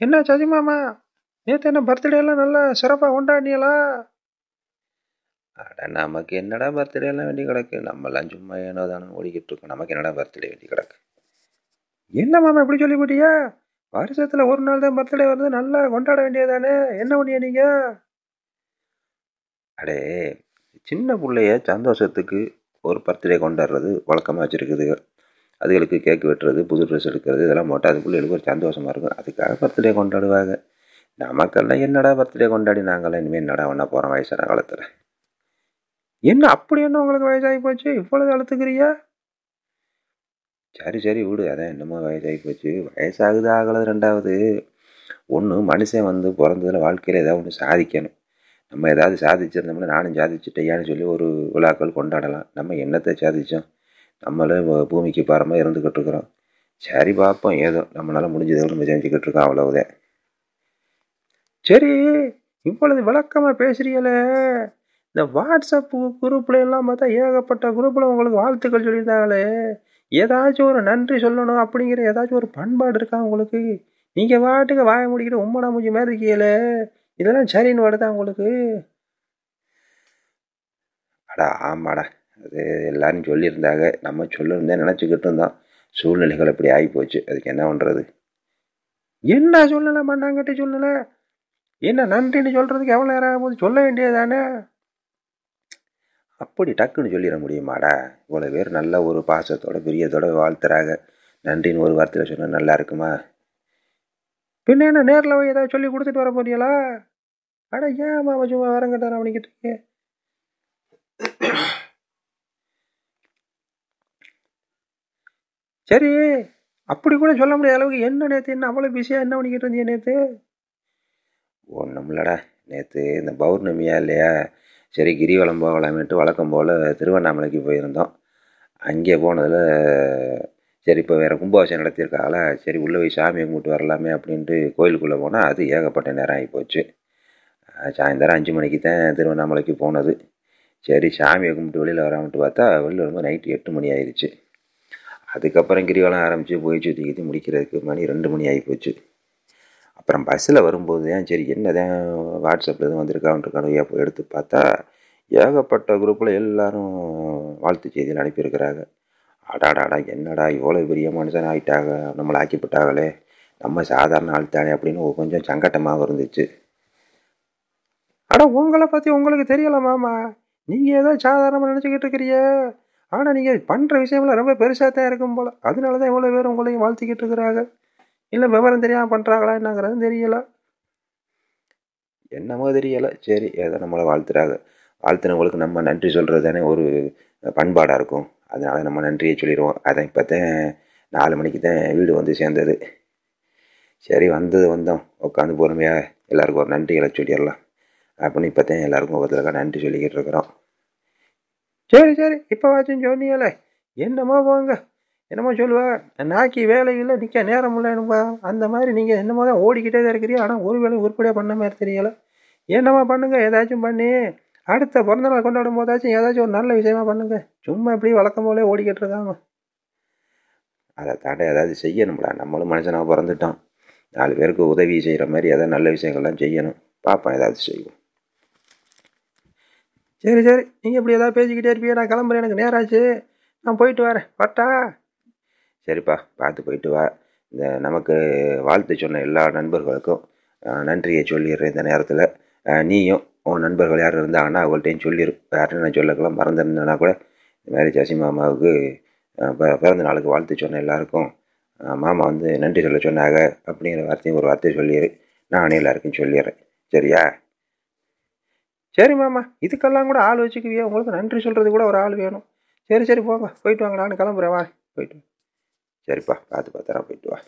என்ன சதி மாமா? நேற்று என்ன பர்த்டே எல்லாம் நல்லா சிறப்பாக கொண்டாடினீங்களா? அட நமக்கு என்னடா பர்த்டே எல்லாம் வேண்டி கிடக்கு? நம்மலாம் சும்மா ஏனோ தானோ ஓடிக்கிட்டு இருக்கோம். நமக்கு என்னடா பர்த்டே வேண்டி கிடக்கு? என்ன மாமா இப்படி சொல்லிவிட்டியா? வருஷத்தில் ஒரு நாள் தான் பர்த்டே வருது நல்லா கொண்டாட வேண்டியதானே என்ன பண்ணிய நீங்கள் அடே சின்ன பிள்ளைய சந்தோஷத்துக்கு ஒரு பர்த்டே கொண்டாடுறது வழக்கமாக வச்சுருக்குது. அதுகளுக்கு கேக் வெட்டுறது புது ட்ரெஸ் எடுக்கிறது இதெல்லாம் போட்டால் அது பிள்ளைகளுக்கு ஒரு சந்தோஷமாக இருக்கும். அதுக்காக பர்த்டே கொண்டாடுவாங்க. நமக்கெல்லாம் என்னடா பர்த்டே கொண்டாடி நாங்களாம் இனிமேல் என்னடா ஒன்றா போகிறோம் வயசான காலத்தில்? என்ன அப்படி என்ன உங்களுக்கு வயசாகி போச்சு? இவ்வளோ அழுத்துக்கிறியா? சரி சரி விடு. அதான் என்னமோ வயசாகி போச்சு. வயசாகுது ஆகலை ரெண்டாவது. ஒன்று மனுஷன் வந்து பிறந்ததில் வாழ்க்கையில் ஏதாவது ஒன்று சாதிக்கணும். நம்ம ஏதாவது சாதிச்சிருந்தோம்னா நானும் சாதிச்சுட்டேயான்னு சொல்லி ஒரு விழாக்கள் கொண்டாடலாம். நம்ம என்னத்தை சாதித்தோம் நம்மளே பூமிக்கு பாரமாக இருந்துக்கிட்டு இருக்கிறோம் சரி பார்ப்போம் ஏதோ நம்மளால் முடிஞ்சதை நம்ம செஞ்சுக்கிட்டு இருக்கோம் அவ்வளவுதான். சரி இவ்வளவு விளக்கமாக பேசுறீங்களே. இந்த வாட்ஸ்அப் குரூப்ல எல்லாம் பார்த்தா ஏகப்பட்ட குரூப்பில் உங்களுக்கு வாழ்த்துக்கள் சொல்லியிருந்தாங்களே. ஏதாச்சும் ஒரு நன்றி சொல்லணும் அப்படிங்கிற ஏதாச்சும் ஒரு பண்பாடு இருக்கா உங்களுக்கு? நீங்கள் வாட்டுக்கு வாய முடிக்கிட்டு உம்மனா முடிஞ்ச மாதிரி இருக்கீங்களே. இதெல்லாம் சரின்னு வருதா உங்களுக்கு? அடா ஆமாடா. அது எல்லாரும் சொல்லியிருந்தாங்க. நம்ம சொல்லியிருந்தே நினச்சிக்கிட்டு இருந்தோம். சூழ்நிலைகள் அப்படி ஆகிப்போச்சு அதுக்கு என்ன பண்ணுறது என்ன சூழ்நிலை மண்ணாங்கட்டி சூழ்நிலை என்ன நன்றின்னு சொல்கிறதுக்கு எவ்வளோ நேரம் ஆகும்போது சொல்ல வேண்டியதானே அப்படி டக்குன்னு சொல்லிட முடியுமாடா? இவ்வளோ பேர் நல்ல ஒரு பாசத்தோட பிரியத்தோட வாழ்த்துறாங்க. நன்றின்னு ஒரு வார்த்தையில் சொன்னால் நல்லா இருக்குமா? பின்ன என்ன நேரில் போய் ஏதாவது சொல்லி கொடுத்துட்டு வர போறீங்களா? அட ஏன் மாமா சும்மா வரங்கட்டார் அவனிக்கிட்டு சரி அப்படி கூட சொல்ல முடியாத அளவுக்கு என்ன நேற்று என்ன அவ்வளோ பிஸியாக என்ன பண்ணிக்கிட்டு இருந்தீங்க நேற்று ஒன்றும்லடா நேற்று இந்த பௌர்ணமியா இல்லையா? சரி கிரிவலம் போகலாமேட்டு வழக்கம் போல் திருவண்ணாமலைக்கு போயிருந்தோம். அங்கே போனதில் சரி இப்போ வேறு கும்பாபிஷேகம் நடத்தியிருக்காங்களா சரி உள்ளே போய் சாமியை கும்பிட்டு வரலாமே அப்படின்ட்டு கோயிலுக்குள்ளே போனால் அது ஏகப்பட்ட நேரம் ஆகி போச்சு சாயந்தரம் அஞ்சு மணிக்கு தான் திருவண்ணாமலைக்கு போனது. சரி சாமியை கும்பிட்டு வெளியில் வராமட்டு பார்த்தா வெளியில் வரும்போது நைட்டு எட்டு மணி ஆயிடுச்சு. அதுக்கப்புறம் கிரிவலம் ஆரம்பித்து போய் சுற்றி சுற்றி முடிக்கிறதுக்கு மணி ரெண்டு மணி ஆகி போச்சு. அப்புறம் பஸ்ஸில் வரும்போது தான் சரி என்ன தான் வாட்ஸ்அப்பில் எதுவும் வந்திருக்கான்ட்டு போய் எடுத்து பார்த்தா ஏகப்பட்ட குரூப்பில் எல்லாரும் வாழ்த்து செய்தியில் அனுப்பியிருக்கிறாங்க. அடாடாடா என்னடா இவ்வளோ பெரிய மனுஷன் ஆகிட்டாங்க நம்மளை ஆக்கிப்பட்டாங்களே நம்ம சாதாரண ஆள் தானே அப்படின்னு கொஞ்சம் சங்கட்டமாக இருந்துச்சு. ஆனால் உங்களை பற்றி உங்களுக்கு தெரியல மாமா. நீங்கள் ஏதோ சாதாரணமாக நினச்சிக்கிட்டு இருக்கிறியே ஆனால் நீங்கள் பண்ணுற விஷயம்லாம் ரொம்ப பெருசாக தான் இருக்கும் போல். அதனால தான் இவ்வளோ பேர் உங்களையும் வாழ்த்திக்கிட்டு இருக்கிறாங்க. இல்லை விவரம் தெரியாமல் பண்ணுறாங்களா என்னங்கிறது தெரியலை. என்னமோ தெரியலை. சரி ஏதோ நம்மளை வாழ்த்துறாங்க. வாழ்த்துனவங்களுக்கு நம்ம நன்றி சொல்கிறது தானே ஒரு பண்பாடாக இருக்கும். அதனால் நம்ம நன்றியை சொல்லிடுவோம். அதான் இப்போ தான் நாலு மணிக்கு தான் வீடு வந்து சேர்ந்தது. சரி வந்தது வந்தோம். உட்காந்து பொறுமையாக எல்லாருக்கும் ஒரு நன்றிகளை சொல்லிடலாம். அப்படின்னு இப்போ தான் எல்லாருக்கும் ஒவ்வொருத்தருக்கா நன்றி சொல்லிக்கிட்டு இருக்கிறோம். சரி சரி இப்போ வாச்சும் சொன்னீங்களே. என்னமோ போங்க. என்னமோ சொல்லுவேன் நாக்கி வேலையில் நிற்க நேரம் இல்லைன்னுப்பா அந்த மாதிரி நீங்கள் என்னமோ தான் ஓடிக்கிட்டே தான் இருக்கிறீங்க. ஆனால் ஒரு வேலையும் உருப்படியாக பண்ண மாதிரி தெரியல. என்னம்மா பண்ணுங்க ஏதாச்சும் பண்ணி. அடுத்த பிறந்தநாள் கொண்டாடும் போதாச்சும் ஏதாச்சும் ஒரு நல்ல விஷயமா பண்ணுங்க. சும்மா இப்படி வழக்கம் போலே ஓடிக்கிட்டு இருக்காங்க. அதை தாண்ட ஏதாவது செய்யணும்டா. நம்மளும் மனுஷனாக பிறந்துட்டோம். நாலு பேருக்கு உதவி செய்கிற மாதிரி ஏதாவது நல்ல விஷயங்கள்லாம் செய்யணும். பார்ப்போம் ஏதாவது செய்வோம். சரி சரி. நீங்கள் இப்படி ஏதாவது பேசிக்கிட்டே இருப்பியே நான் கிளம்புறேன். எனக்கு நேராச்சு. நான் போயிட்டு வரேன். வரட்டா? சரிப்பா. பார்த்து போயிட்டு வா. இந்த நமக்கு வாழ்த்து சொன்ன எல்லா நண்பர்களுக்கும் நன்றியை சொல்லிடுறேன் இந்த நேரத்தில். நீயும் உன் நண்பர்கள் யார் இருந்தாங்கன்னா அவங்கள்ட்டையும் சொல்லிடு யார்ட்டும் நான் சொல்லக்கெல்லாம் மறந்துருந்தேன்னா கூட இந்த மாதிரி ஜசி மாமாவுக்கு பிறந்த நாளுக்கு வாழ்த்து சொன்ன எல்லாருக்கும் மாமா வந்து நன்றி சொல்ல சொன்னாங்க. அப்படிங்கிற வார்த்தையும் ஒரு வார்த்தையை சொல்லிடு நானே எல்லாருக்கும் சொல்லிடுறேன். சரியா? சரி மாமா இதுக்கெல்லாம் கூட ஆள் வச்சுக்குவியா. உங்களுக்கு நன்றி சொல்கிறது கூட ஒரு ஆள் வேணும். சரி சரி போங்க. போயிட்டு வாங்க. நான் கிளம்புறேன். வா. போயிட்டு சரிப்பா பார்த்து பார்த்துறா போயிட்டு வா.